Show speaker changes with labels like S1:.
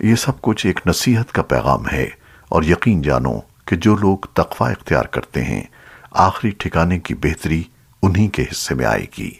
S1: یہ سب کچھ ایک نصیحت کا پیغام ہے اور یقین جانو کہ جو لوگ تقوی اختیار کرتے ہیں، آخری ٹھکانے کی بہتری انہی کے حصے میں آئے گی۔